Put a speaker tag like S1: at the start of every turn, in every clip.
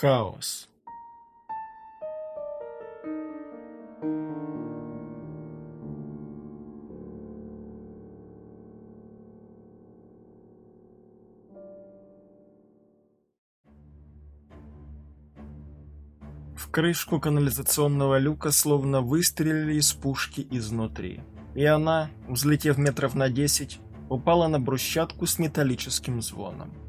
S1: Хаос. В крышку канализационного люка словно выстрелили из пушки изнутри. И она, взлетев метров на десять, упала на брусчатку с металлическим звоном.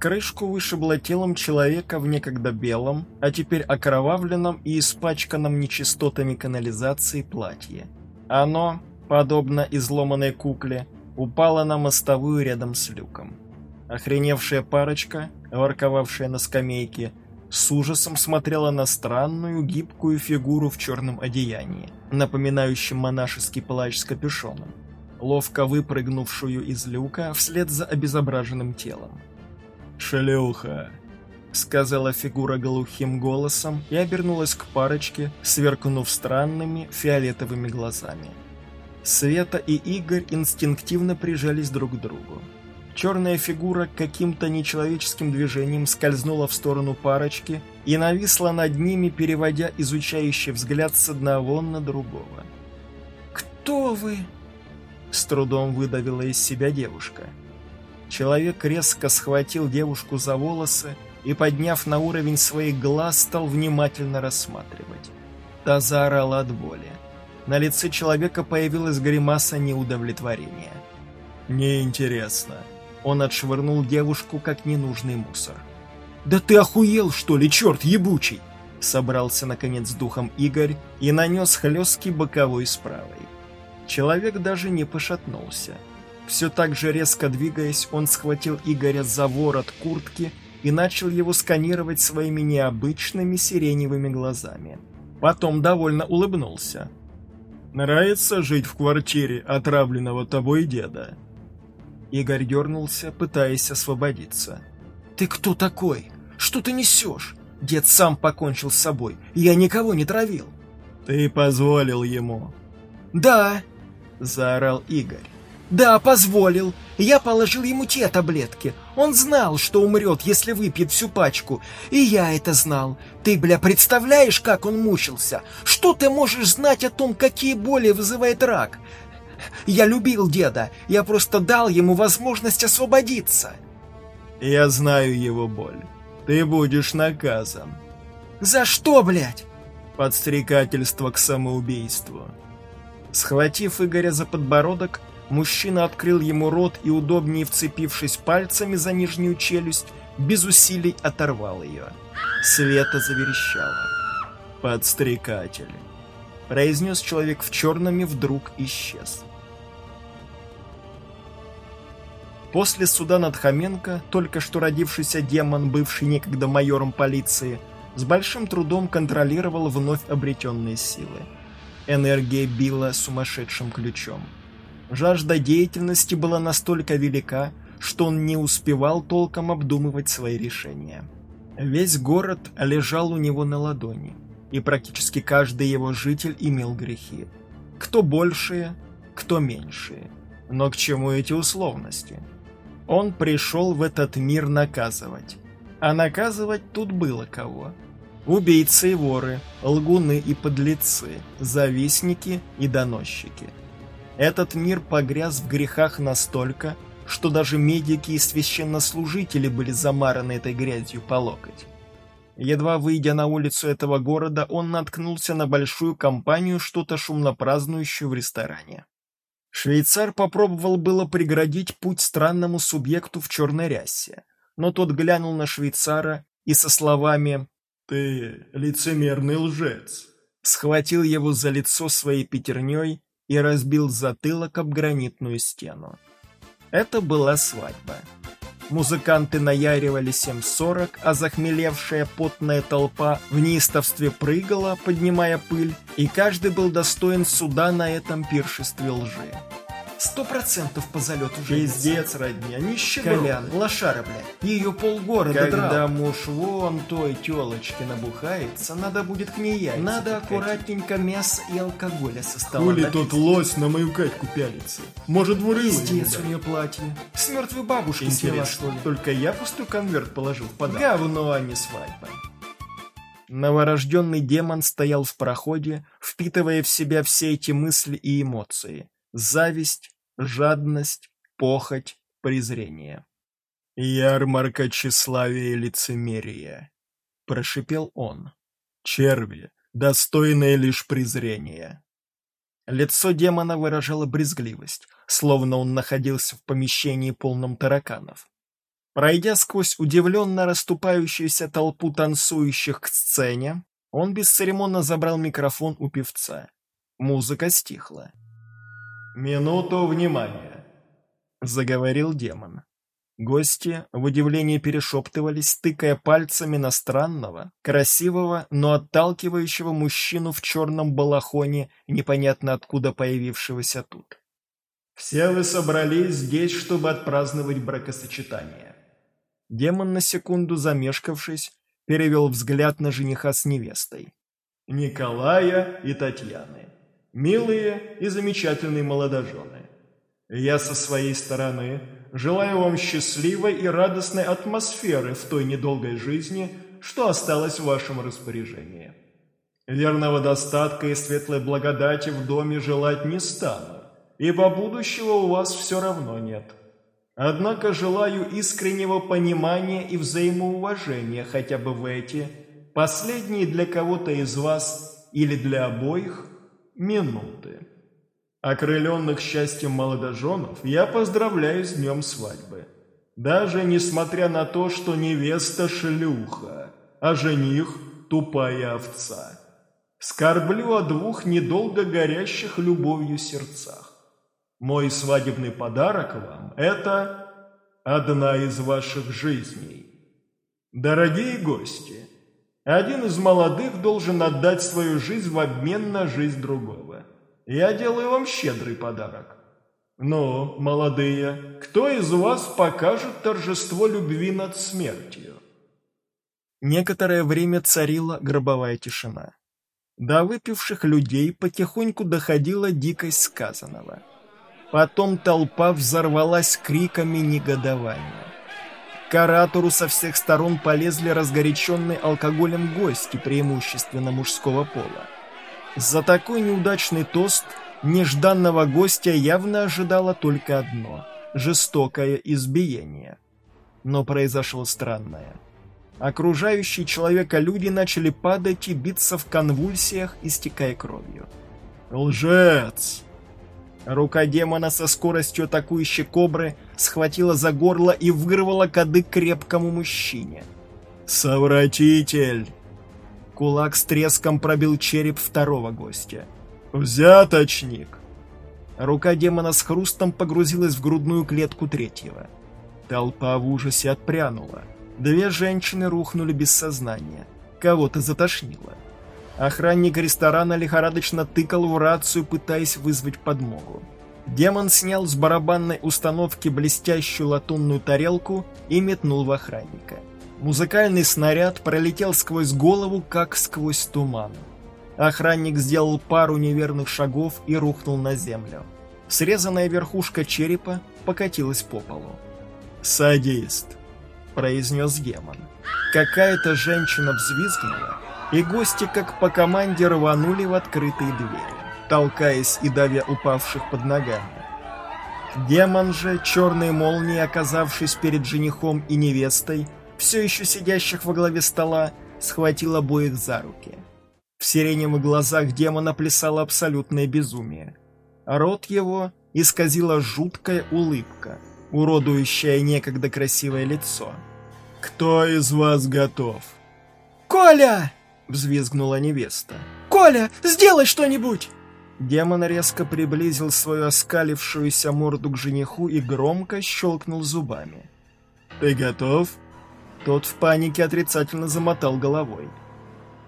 S1: Крышку вышибло телом человека в некогда белом, а теперь окровавленном и испачканном нечистотами канализации платье. Оно, подобно изломанной кукле, упало на мостовую рядом с люком. Охреневшая парочка, ворковавшая на скамейке, с ужасом смотрела на странную гибкую фигуру в черном одеянии, напоминающем монашеский плащ с капюшоном, ловко выпрыгнувшую из люка вслед за обезображенным телом. «Шлюха!» — сказала фигура глухим голосом и обернулась к парочке, сверкнув странными фиолетовыми глазами. Света и Игорь инстинктивно прижались друг к другу. Черная фигура каким-то нечеловеческим движением скользнула в сторону парочки и нависла над ними, переводя изучающий взгляд с одного на другого. «Кто вы?» — с трудом выдавила из себя девушка. Человек резко схватил девушку за волосы и, подняв на уровень своих глаз, стал внимательно рассматривать. Та заорала от боли. На лице человека появилась гримаса неудовлетворения. «Неинтересно». Он отшвырнул девушку, как ненужный мусор. «Да ты охуел, что ли, черт ебучий!» Собрался, наконец, духом Игорь и нанес хлесткий боковой с правой. Человек даже не пошатнулся. Все так же резко двигаясь, он схватил Игоря за ворот куртки и начал его сканировать своими необычными сиреневыми глазами. Потом довольно улыбнулся. «Нравится жить в квартире отравленного тобой деда?» Игорь дернулся, пытаясь освободиться. «Ты кто такой? Что ты несешь? Дед сам покончил с собой, я никого не травил». «Ты позволил ему». «Да!» – заорал Игорь. «Да, позволил. Я положил ему те таблетки. Он знал, что умрет, если выпьет всю пачку. И я это знал. Ты, бля, представляешь, как он мучился? Что ты можешь знать о том, какие боли вызывает рак? Я любил деда. Я просто дал ему возможность освободиться». «Я знаю его боль. Ты будешь наказан». «За что, блядь?» «Подстрекательство к самоубийству». Схватив Игоря за подбородок, Мужчина открыл ему рот и, удобнее вцепившись пальцами за нижнюю челюсть, без усилий оторвал ее. Света заверещала. «Подстрекатель», — произнес человек в черном и вдруг исчез. После суда над Хоменко, только что родившийся демон, бывший некогда майором полиции, с большим трудом контролировал вновь обретенные силы. Энергия била сумасшедшим ключом. Жажда деятельности была настолько велика, что он не успевал толком обдумывать свои решения. Весь город лежал у него на ладони, и практически каждый его житель имел грехи. Кто большие, кто меньшие. Но к чему эти условности? Он пришел в этот мир наказывать. А наказывать тут было кого. Убийцы и воры, лгуны и подлецы, завистники и доносчики – этот мир погряз в грехах настолько, что даже медики и священнослужители были замараны этой грязью по локоть. Едва выйдя на улицу этого города, он наткнулся на большую компанию, что-то шумно празднующую в ресторане. Швейцар попробовал было преградить путь странному субъекту в черной рясе, но тот глянул на швейцара и со словами «Ты лицемерный лжец» схватил его за лицо своей пятерней и разбил затылок об гранитную стену. Это была свадьба. Музыканты наяривали 7.40, а захмелевшая потная толпа в неистовстве прыгала, поднимая пыль, и каждый был достоин суда на этом пиршестве лжи. Сто процентов по залету
S2: Пиздец, родня, нищеброд.
S1: Колян, лошара, блядь. Ее полгорода
S2: Когда
S1: драл.
S2: муж вон той телочки набухается, надо будет к ней яйца
S1: Надо аккуратненько мясо и алкоголя со стола
S2: Хули
S1: допить.
S2: тот лось на мою Катьку пялится? Может, двурылый?
S1: Пиздец у нее платье. С мертвой бабушки
S2: дать?
S1: сняла,
S2: Интересно,
S1: что ли?
S2: только я пустой конверт положил в подарок.
S1: Говно, а не свадьба. Новорожденный демон стоял в проходе, впитывая в себя все эти мысли и эмоции. Зависть, жадность, похоть, презрение. «Ярмарка тщеславия и лицемерия», — прошипел он. «Черви, достойные лишь презрения». Лицо демона выражало брезгливость, словно он находился в помещении полном тараканов. Пройдя сквозь удивленно расступающуюся толпу танцующих к сцене, он бесцеремонно забрал микрофон у певца. Музыка стихла. «Минуту внимания!» — заговорил демон. Гости в удивлении перешептывались, тыкая пальцами на странного, красивого, но отталкивающего мужчину в черном балахоне, непонятно откуда появившегося тут. «Все вы собрались здесь, чтобы отпраздновать бракосочетание». Демон, на секунду замешкавшись, перевел взгляд на жениха с невестой. «Николая и Татьяны. Милые и замечательные молодожены. Я со своей стороны желаю вам счастливой и радостной атмосферы в той недолгой жизни, что осталось в вашем распоряжении. Верного достатка и светлой благодати в доме желать не стану, ибо будущего у вас все равно нет. Однако желаю искреннего понимания и взаимоуважения хотя бы в эти, последние для кого-то из вас или для обоих, минуты. Окрыленных счастьем молодоженов я поздравляю с днем свадьбы. Даже несмотря на то, что невеста шлюха, а жених тупая овца. Скорблю о двух недолго горящих любовью сердцах. Мой свадебный подарок вам – это одна из ваших жизней. Дорогие гости, один из молодых должен отдать свою жизнь в обмен на жизнь другого. Я делаю вам щедрый подарок. Ну, молодые, кто из вас покажет торжество любви над смертью? Некоторое время царила гробовая тишина. До выпивших людей потихоньку доходила дикость сказанного. Потом толпа взорвалась криками негодования. К оратору со всех сторон полезли разгоряченные алкоголем гости, преимущественно мужского пола. За такой неудачный тост нежданного гостя явно ожидало только одно — жестокое избиение. Но произошло странное. Окружающие человека люди начали падать и биться в конвульсиях, истекая кровью. «Лжец!» Рука демона со скоростью атакующей кобры схватила за горло и вырвала кадык крепкому мужчине. «Совратитель!» Кулак с треском пробил череп второго гостя. «Взяточник!» Рука демона с хрустом погрузилась в грудную клетку третьего. Толпа в ужасе отпрянула. Две женщины рухнули без сознания. Кого-то затошнило. Охранник ресторана лихорадочно тыкал в рацию, пытаясь вызвать подмогу. Демон снял с барабанной установки блестящую латунную тарелку и метнул в охранника. Музыкальный снаряд пролетел сквозь голову, как сквозь туман. Охранник сделал пару неверных шагов и рухнул на землю. Срезанная верхушка черепа покатилась по полу. «Садист», — произнес демон. Какая-то женщина взвизгнула, и гости как по команде рванули в открытые двери, толкаясь и давя упавших под ногами. Демон же, черной молнией оказавшись перед женихом и невестой, все еще сидящих во главе стола, схватил обоих за руки. В сиреневых глазах демона плясало абсолютное безумие. Рот его исказила жуткая улыбка, уродующая некогда красивое лицо. «Кто из вас готов?»
S2: «Коля!»
S1: — взвизгнула невеста.
S2: «Коля, сделай что-нибудь!»
S1: Демон резко приблизил свою оскалившуюся морду к жениху и громко щелкнул зубами. «Ты готов?» Тот в панике отрицательно замотал головой.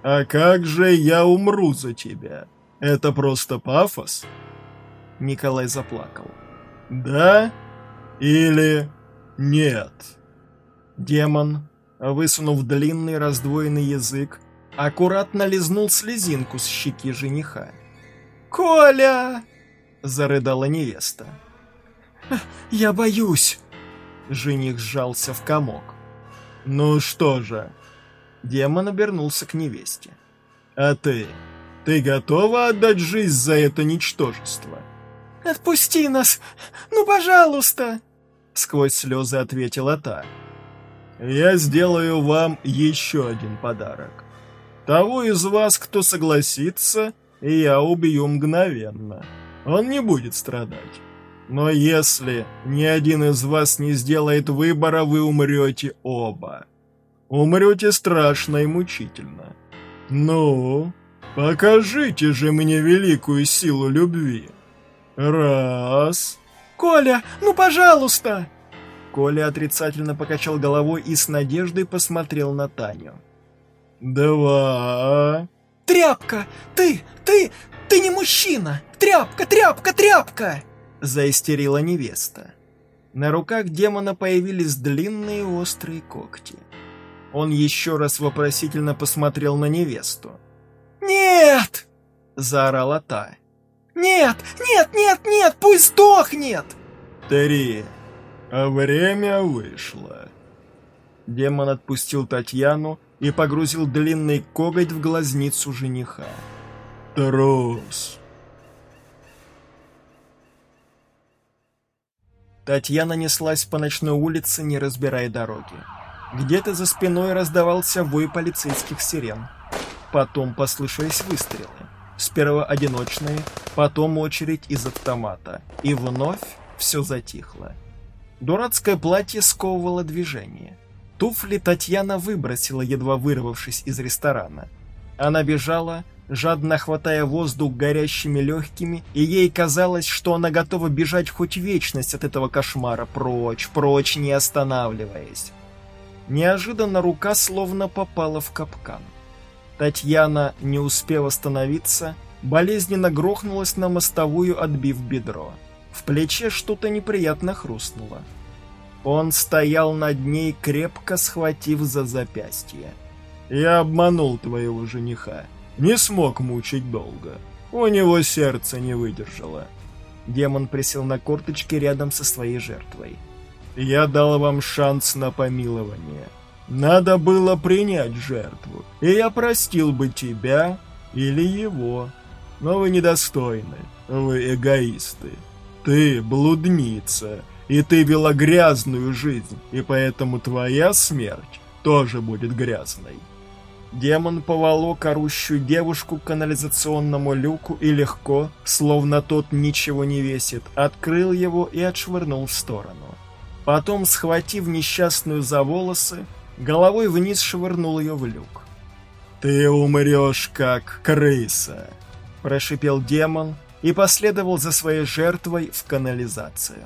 S1: «А как же я умру за тебя? Это просто пафос?» Николай заплакал. «Да или нет?» Демон, высунув длинный раздвоенный язык, аккуратно лизнул слезинку с щеки жениха.
S2: «Коля!»
S1: — зарыдала невеста.
S2: «Я боюсь!»
S1: Жених сжался в комок. «Ну что же, Демон обернулся к невесте. «А ты? Ты готова отдать жизнь за это ничтожество?»
S2: «Отпусти нас! Ну, пожалуйста!»
S1: Сквозь слезы ответила та. «Я сделаю вам еще один подарок. Того из вас, кто согласится, я убью мгновенно. Он не будет страдать. Но если ни один из вас не сделает выбора, вы умрете оба. Умрете страшно и мучительно. Ну, покажите же мне великую силу любви. Раз.
S2: Коля, ну пожалуйста!
S1: Коля отрицательно покачал головой и с надеждой посмотрел на Таню. «Два...»
S2: «Тряпка! Ты, ты, ты не мужчина! Тряпка, тряпка, тряпка!»
S1: Заистерила невеста. На руках демона появились длинные острые когти. Он еще раз вопросительно посмотрел на невесту.
S2: «Нет!»
S1: — заорала та.
S2: «Нет, нет, нет, нет, пусть сдохнет!»
S1: «Три, а время вышло». Демон отпустил Татьяну и погрузил длинный коготь в глазницу жениха. «Трус!» Татьяна неслась по ночной улице, не разбирая дороги. Где-то за спиной раздавался вой полицейских сирен. Потом послышались выстрелы. Сперва одиночные, потом очередь из автомата. И вновь все затихло. Дурацкое платье сковывало движение. Туфли Татьяна выбросила, едва вырвавшись из ресторана. Она бежала, жадно хватая воздух горящими легкими, и ей казалось, что она готова бежать хоть вечность от этого кошмара, прочь, прочь, не останавливаясь. Неожиданно рука словно попала в капкан. Татьяна, не успев остановиться, болезненно грохнулась на мостовую, отбив бедро. В плече что-то неприятно хрустнуло. Он стоял над ней, крепко схватив за запястье. «Я обманул твоего жениха. Не смог мучить долго. У него сердце не выдержало». Демон присел на корточки рядом со своей жертвой. «Я дал вам шанс на помилование. Надо было принять жертву, и я простил бы тебя или его. Но вы недостойны, вы эгоисты. Ты блудница, и ты вела грязную жизнь, и поэтому твоя смерть тоже будет грязной. Демон поволок орущую девушку к канализационному люку и легко, словно тот ничего не весит, открыл его и отшвырнул в сторону. Потом, схватив несчастную за волосы, головой вниз швырнул ее в люк. «Ты умрешь, как крыса!» – прошипел демон и последовал за своей жертвой в канализацию.